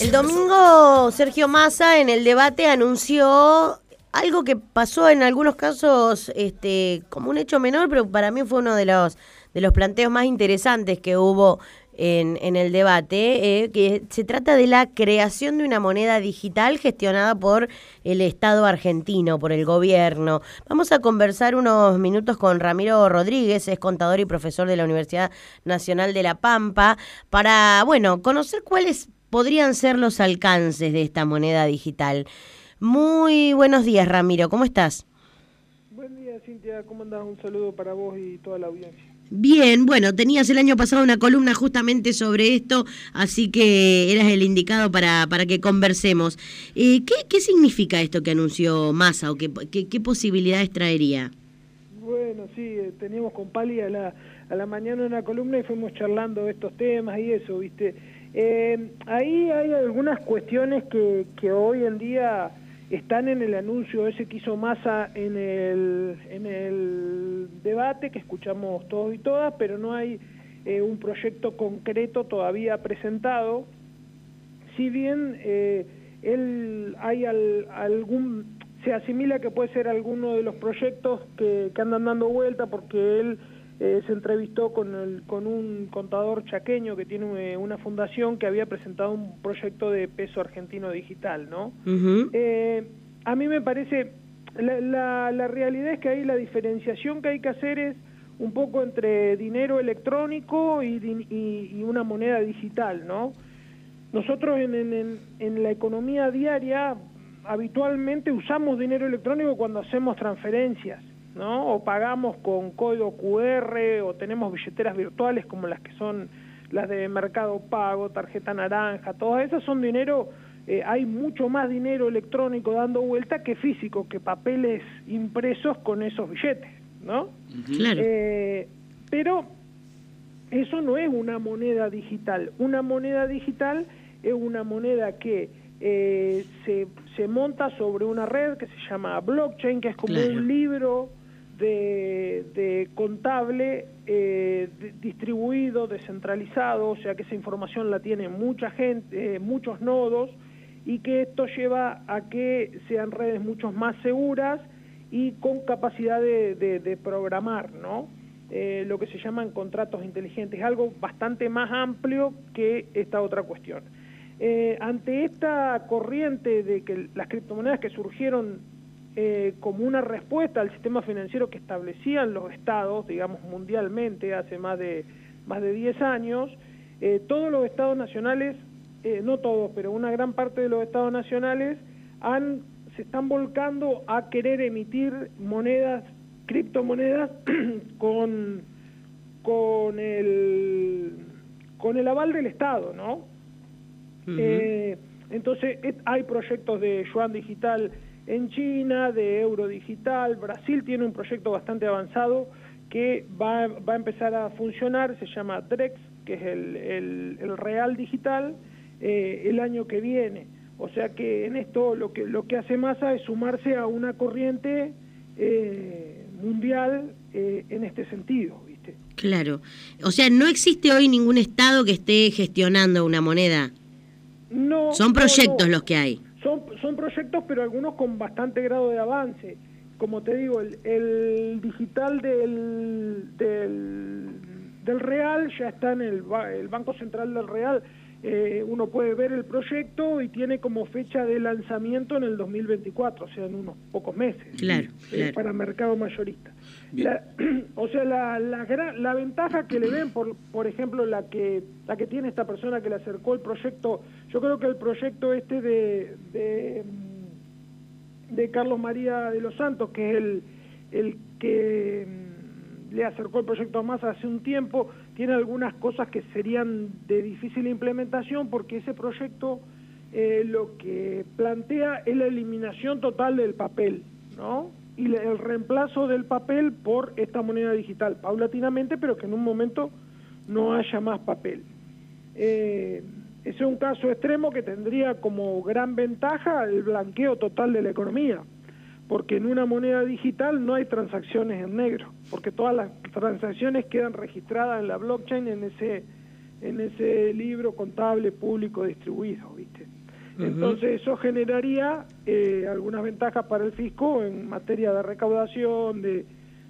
El domingo Sergio Massa en el debate anunció algo que pasó en algunos casos este, como un hecho menor, pero para mí fue uno de los, de los planteos más interesantes que hubo en, en el debate, eh, que se trata de la creación de una moneda digital gestionada por el Estado argentino, por el gobierno. Vamos a conversar unos minutos con Ramiro Rodríguez, es contador y profesor de la Universidad Nacional de La Pampa, para, bueno, conocer cuáles podrían ser los alcances de esta moneda digital. Muy buenos días, Ramiro, ¿cómo estás? Buen día, Cintia, ¿cómo andás? Un saludo para vos y toda la audiencia. Bien, bueno, tenías el año pasado una columna justamente sobre esto, así que eras el indicado para, para que conversemos. Eh, ¿qué, ¿Qué significa esto que anunció Massa o qué, qué, qué posibilidades traería? Bueno, sí, eh, teníamos con Pali a la, a la mañana una columna y fuimos charlando estos temas y eso, ¿viste? Eh, ahí hay algunas cuestiones que, que hoy en día están en el anuncio ese que hizo Massa en el, en el debate que escuchamos todos y todas, pero no hay eh, un proyecto concreto todavía presentado. Si bien eh, él hay al, algún se asimila que puede ser alguno de los proyectos que, que andan dando vuelta porque él eh, se entrevistó con, el, con un contador chaqueño que tiene eh, una fundación que había presentado un proyecto de peso argentino digital, ¿no? eh, a mí me parece, la, la, la, realidad es que ahí la diferenciación que hay que hacer es un poco entre dinero electrónico y, y, y una moneda digital, ¿no? Nosotros en, en, en la economía diaria habitualmente usamos dinero electrónico cuando hacemos transferencias ¿no? O pagamos con código QR o tenemos billeteras virtuales como las que son las de Mercado Pago, tarjeta naranja, todas esas son dinero, eh, hay mucho más dinero electrónico dando vuelta que físico, que papeles impresos con esos billetes, ¿no? Claro. Eh, pero eso no es una moneda digital. Una moneda digital es una moneda que eh, se, se monta sobre una red que se llama blockchain, que es como Claro. un libro de, contable eh, distribuido, descentralizado, o sea que esa información la tiene mucha gente, eh, muchos nodos, y que esto lleva a que sean redes mucho más seguras y con capacidad de programar, ¿no? Eh, lo que se llaman contratos inteligentes, algo bastante más amplio que esta otra cuestión. Eh, ante esta corriente de que las criptomonedas que surgieron eh, como una respuesta al sistema financiero que establecían los estados, digamos mundialmente, hace más de, más de 10 años, eh, todos los estados nacionales, eh, no todos, pero una gran parte de los estados nacionales han, se están volcando a querer emitir monedas, criptomonedas, con, con, el, con el aval del Estado, ¿no? Eh, entonces, hay proyectos de yuan digital en China, de euro digital. Brasil tiene un proyecto bastante avanzado que va, va a empezar a funcionar, se llama DREX, que es el, el, el real digital, eh, el año que viene. O sea que en esto lo que, lo que hace Massa es sumarse a una corriente eh, mundial eh, en este sentido, ¿viste? Claro. O sea, no existe hoy ningún Estado que esté gestionando una moneda. No, Son no, proyectos no. los que hay. Son, son proyectos, pero algunos con bastante grado de avance. Como te digo, el, el digital del, del, del Real ya está en el, ba- el Banco Central del Real. Eh, uno puede ver el proyecto y tiene como fecha de lanzamiento en el 2024, o sea, en unos pocos meses. Claro, eh, claro. para mercado mayorista. La- o sea, la, la, la ventaja que le ven, por, por ejemplo, la que, la que tiene esta persona que le acercó el proyecto, yo creo que el proyecto este de, de, Carlos María de los Santos, que es el, el que mm, le acercó el proyecto a más hace un tiempo, tiene algunas cosas que serían de difícil implementación porque ese proyecto eh, lo que plantea es la eliminación total del papel, ¿no? Y el reemplazo del papel por esta moneda digital, paulatinamente, pero que en un momento no haya más papel. Eh, es un caso extremo que tendría como gran ventaja el blanqueo total de la economía, porque en una moneda digital no hay transacciones en negro, porque todas las transacciones quedan registradas en la blockchain en ese en ese libro contable público distribuido, ¿viste? Entonces eso generaría eh, algunas ventajas para el fisco en materia de recaudación, de,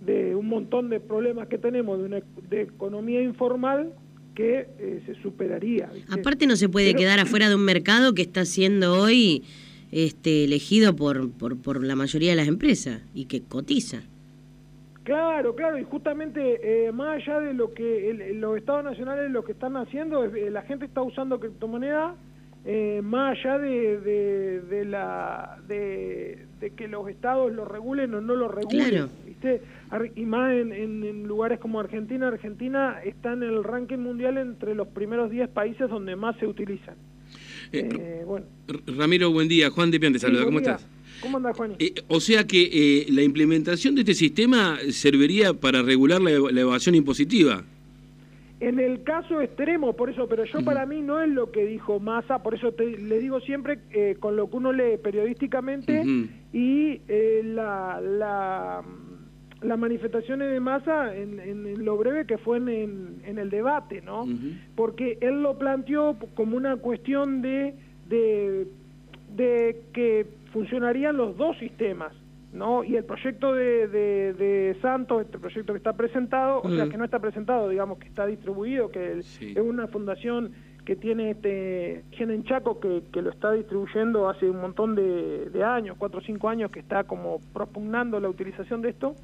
de un montón de problemas que tenemos de, una, de economía informal que eh, se superaría. Aparte no se puede quedar afuera de un mercado que está siendo hoy este, elegido por, por, por la mayoría de las empresas y que cotiza. Claro, claro, y justamente eh, más allá de lo que los estados nacionales lo que están haciendo, eh, la gente está usando criptomoneda eh, más allá de, de, la de, que los estados lo regulen o no lo regulen, ¿viste? y más en, en, lugares como Argentina, Argentina está en el ranking mundial entre los primeros 10 países donde más se utilizan. bueno. Ramiro, buen día. Juan de Pian te saluda. ¿Cómo estás? ¿Cómo anda, Juan? Eh, o sea que eh, la implementación de este sistema serviría para regular la, evasión impositiva. En el caso extremo, por eso, pero yo para mí no es lo que dijo Massa, por eso te, le digo siempre eh, con lo que uno lee periodísticamente y la, la, las manifestaciones de Massa en, lo breve que fue en, en el debate, ¿no? Porque él lo planteó como una cuestión de, de, de que funcionarían los dos sistemas, ¿no? Y el proyecto de, de, Santos, este proyecto que está presentado, o sea, que no está presentado, digamos, que está distribuido, que es una fundación que tiene este Gen Chaco que, que, lo está distribuyendo hace un montón de, años, cuatro o cinco años, que está como propugnando la utilización de esto,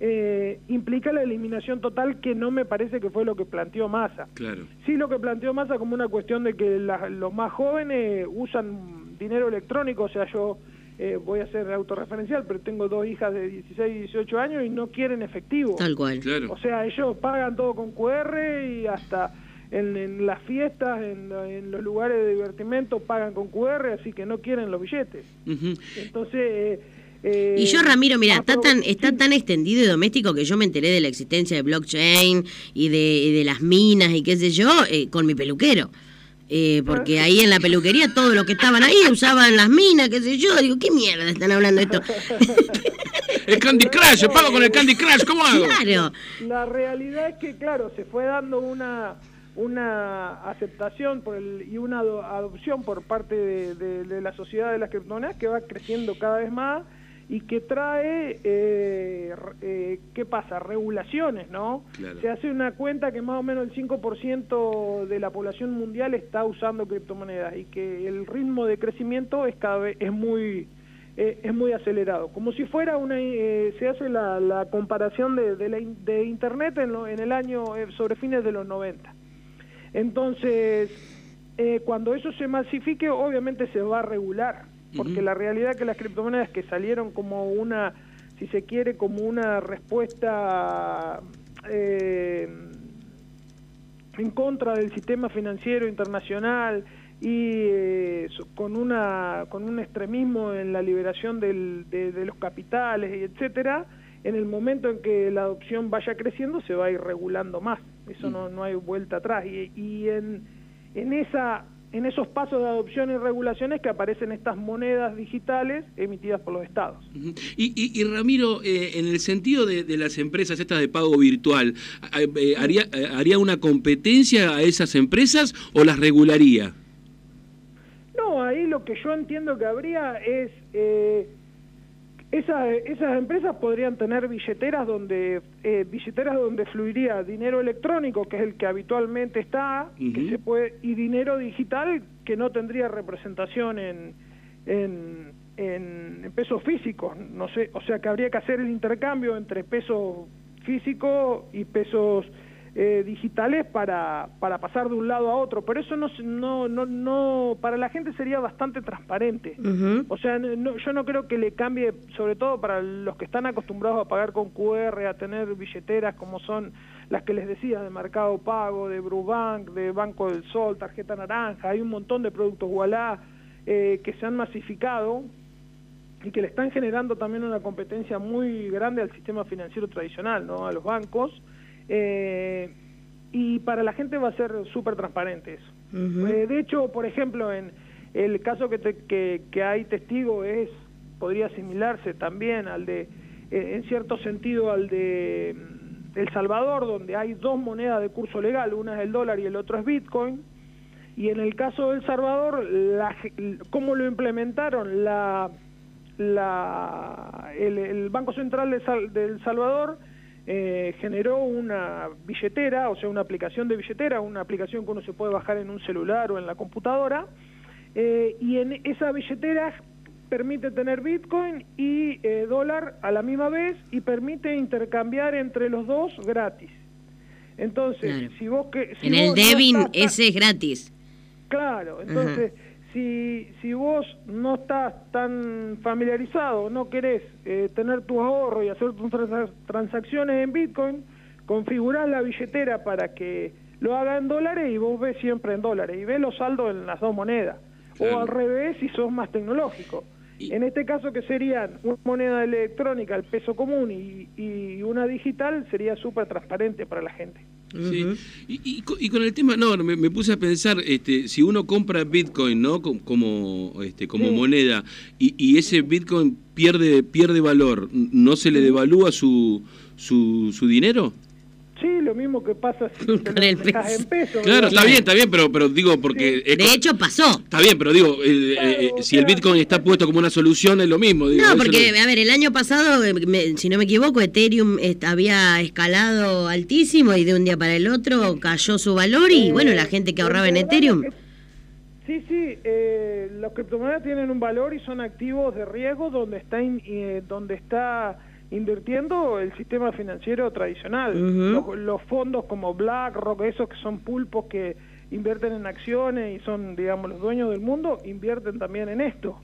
eh, implica la eliminación total que no me parece que fue lo que planteó Massa. Claro. Sí lo que planteó Massa como una cuestión de que los más jóvenes usan dinero electrónico, o sea, yo eh, voy a ser autorreferencial, pero tengo dos hijas de 16 y 18 años y no quieren efectivo. Tal cual. O sea, ellos pagan todo con QR y hasta en, las fiestas, en, los lugares de divertimento pagan con QR, así que no quieren los billetes. Entonces... Eh, y yo, Ramiro, mira, está tan, está tan extendido y doméstico que yo me enteré de la existencia de blockchain y de, de las minas y qué sé yo eh, con mi peluquero. Eh, porque ahí en la peluquería todos los que estaban ahí usaban las minas, qué sé yo. Digo, ¿qué mierda están hablando esto? el Candy Crush, yo pago con el Candy Crush, ¿cómo hago? Claro. La realidad es que, claro, se fue dando una una aceptación por el, y una adopción por parte de, de la sociedad de las criptomonedas que va creciendo cada vez más y que trae, eh, eh, ¿qué pasa? Regulaciones, ¿no? Se hace una cuenta que más o menos el 5% de la población mundial está usando criptomonedas y que el ritmo de crecimiento es cada vez es muy eh, es muy acelerado. Como si fuera una, se hace la, la comparación de, de, la, de Internet en, en el año, sobre fines de los 90. Entonces, cuando eso se masifique, obviamente se va a regular porque la realidad es que las criptomonedas que salieron como una, si se quiere, como una respuesta eh, en contra del sistema financiero internacional y eh, con una con un extremismo en la liberación del, de, los capitales y etcétera en el momento en que la adopción vaya creciendo se va a ir regulando más. Eso no, no hay vuelta atrás. Y, y en en esa en esos pasos de adopción y regulaciones que aparecen estas monedas digitales emitidas por los estados. y, Ramiro, eh, en el sentido de, las empresas estas de pago virtual, eh, eh, ¿haría, ¿haría una competencia a esas empresas o las regularía? No, ahí lo que yo entiendo que habría es esas, esas empresas podrían tener billeteras donde eh, billeteras donde fluiría dinero electrónico, que es el que habitualmente está, que se puede, y dinero digital que no tendría representación en, en, en, pesos físicos. No sé, o sea que habría que hacer el intercambio entre pesos físicos y pesos eh, digitales para, para pasar de un lado a otro, pero eso no, no, no, no para la gente sería bastante transparente. O sea, yo no creo que le cambie, sobre todo para los que están acostumbrados a pagar con QR, a tener billeteras como son las que les decía de Mercado Pago, de Brubank, de Banco del Sol, Tarjeta Naranja, hay un montón de productos Wallah eh, que se han masificado y que le están generando también una competencia muy grande al sistema financiero tradicional, ¿no? a los bancos. Eh, y para la gente va a ser súper transparente eso. Eh, de hecho, por ejemplo, en el caso que, que, que, hay testigo es podría asimilarse también al de, eh, en cierto sentido, al de mm, El Salvador, donde hay dos monedas de curso legal, una es el dólar y el otro es Bitcoin, Y en el caso de El Salvador, la, ¿cómo lo implementaron? La, la, el, Banco Central de, El Salvador eh, generó una billetera, o sea, una aplicación de billetera, una aplicación que uno se puede bajar en un celular o en la computadora, eh, y en esa billetera permite tener Bitcoin y eh, dólar a la misma vez y permite intercambiar entre los dos gratis. Entonces, si vos que... en el Devin ese es gratis. Claro, entonces, si, si vos no estás tan familiarizado, no querés eh, tener tu ahorro y hacer tus transacciones en Bitcoin, configurás la billetera para que lo haga en dólares y vos ves siempre en dólares y ves los saldos en las dos monedas. O al revés si sos más tecnológico. En este caso que serían una moneda electrónica, el peso común y, y una digital, sería súper transparente para la gente. Sí. Y, y, con el tema, no, me, puse a pensar, este, si uno compra Bitcoin, ¿no? Como, este, como moneda y, y, ese Bitcoin pierde pierde valor, ¿no se le devalúa su, su, su dinero? Sí, lo mismo que pasa si te en pesos. Claro, está bien, está bien, pero, pero digo, porque... de hecho pasó. Está bien, pero digo, eh, eh, si el Bitcoin está puesto como una solución es lo mismo. no, porque, a ver, el año pasado, eh, si no me equivoco, Ethereum había escalado altísimo y de un día para el otro cayó su valor y bueno, la gente que ahorraba en Ethereum... Sí, sí, los criptomonedas tienen un valor y son activos de riesgo donde está, donde está invirtiendo el sistema financiero tradicional. los, fondos como BlackRock, esos que son pulpos que invierten en acciones y son, digamos, los dueños del mundo, invierten también en esto.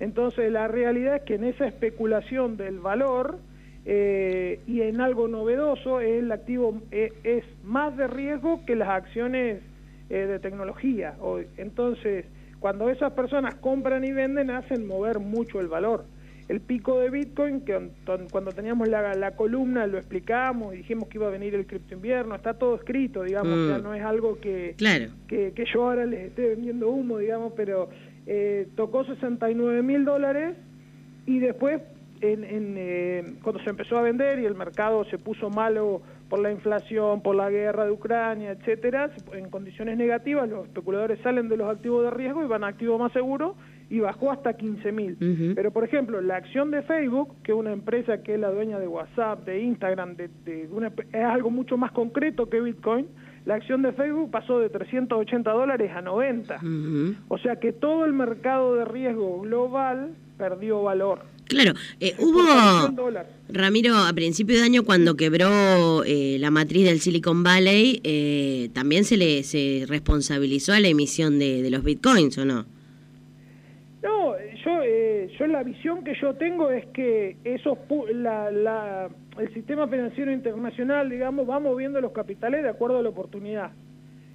Entonces, la realidad es que en esa especulación del valor eh, y en algo novedoso, el activo eh, es más de riesgo que las acciones eh, de tecnología. Entonces, cuando esas personas compran y venden, hacen mover mucho el valor el pico de Bitcoin, que cuando teníamos la, columna lo explicamos y dijimos que iba a venir el cripto invierno, está todo escrito, digamos, o sea, mm. no es algo que, que, yo ahora les esté vendiendo humo, digamos, pero eh, tocó 69 mil dólares y después en, en eh, cuando se empezó a vender y el mercado se puso malo por la inflación, por la guerra de Ucrania, etcétera, en condiciones negativas los especuladores salen de los activos de riesgo y van a activos más seguros y bajó hasta 15 mil. Pero, por ejemplo, la acción de Facebook, que es una empresa que es la dueña de WhatsApp, de Instagram, de, es algo mucho más concreto que Bitcoin, la acción de Facebook pasó de 380 dólares a 90. O sea que todo el mercado de riesgo global perdió valor. Claro, eh, hubo, Ramiro, a principio de año cuando quebró eh, la matriz del Silicon Valley, eh, también se le se responsabilizó a la emisión de, de los bitcoins, ¿o no? Eh, yo la visión que yo tengo es que esos la, la, el sistema financiero internacional, digamos, va moviendo los capitales de acuerdo a la oportunidad.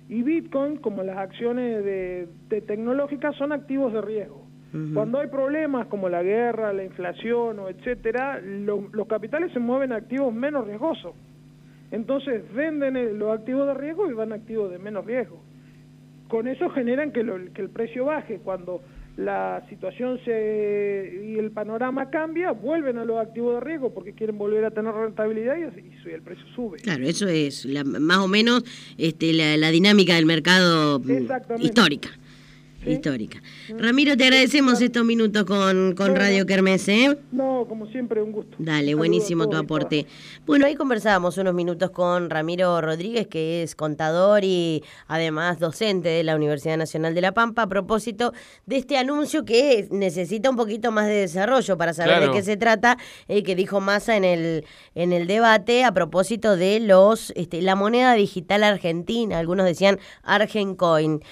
Y Bitcoin, como las acciones de, tecnológicas, son activos de riesgo. Cuando hay problemas como la guerra, la inflación o etcétera, los capitales se mueven a activos menos riesgosos. Entonces venden los activos de riesgo y van a activos de menos riesgo. Con eso generan que, que el precio baje. Cuando la situación se, y el panorama cambia, vuelven a los activos de riesgo porque quieren volver a tener rentabilidad y, el precio sube. Claro, eso es más o menos este, la, la dinámica del mercado histórica histórica. Ramiro, te agradecemos estos minutos con, con Radio Kermés, ¿eh? No, como siempre, un gusto. Dale, buenísimo tu aporte. Bueno, ahí conversábamos unos minutos con Ramiro Rodríguez, que es contador y además docente de la Universidad Nacional de La Pampa, a propósito de este anuncio que necesita un poquito más de desarrollo para saber de qué se trata, eh, que dijo Massa en el, en el debate a propósito de los este, la moneda digital argentina, algunos decían Argencoin.